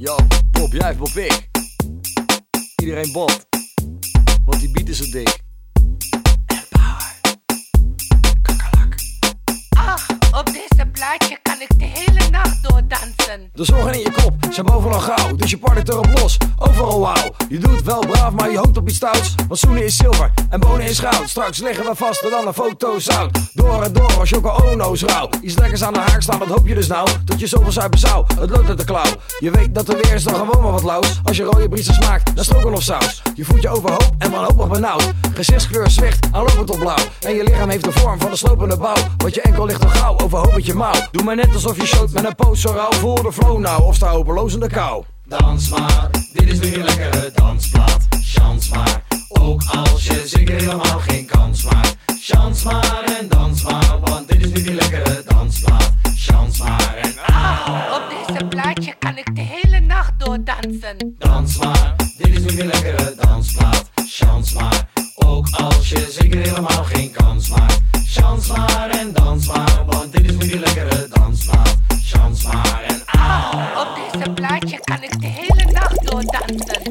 Yo, Bob, jij Bob ik. Iedereen bot. Want die beat is zo dik. Ach, op deze plaatje De zorgen in je kop zijn bovenal gauw, dus je partyt erop los. Overal wauw. Je doet wel braaf, maar je hoopt op iets stouts. Want zoenen is zilver en bonen is goud. Straks liggen we vaster dan een foto zout. Door en door als Joko Ono's rauw. Iets lekkers aan de haak staan, wat hoop je dus nou? Tot je zoveel zuipen zou, het loopt uit de klauw. Je weet dat er weer is dan gewoon maar wat laus. Als je rode briesen smaakt, dan stroken of saus. Je voelt je overhoop en wanhopig benauwd. Gezichtskleur zwicht, aanlopend op blauw. En je lichaam heeft de vorm van een slopende bouw. Want je enkel ligt al gauw, overhoop met je mouw. Doe maar net alsof je showt met een poot zo rauw. Voel de flow nou, of sta hopeloos in de kou. Dans maar, dit is nu een lekkere dansplaat. Chans maar, ook als je zeker helemaal geen kans maakt. Chans maar en dans maar, want dit is nu die lekkere dansplaat. Chans maar en op deze plaatje kan ik de hele nacht doordansen. dans maar, dit is nu die lekkere je zeker helemaal geen kans. Maar chans maar en dans maar, want dit is nu die lekkere dansmaat. Chans maar en auw. Op deze plaatje kan ik de hele nacht door dansen.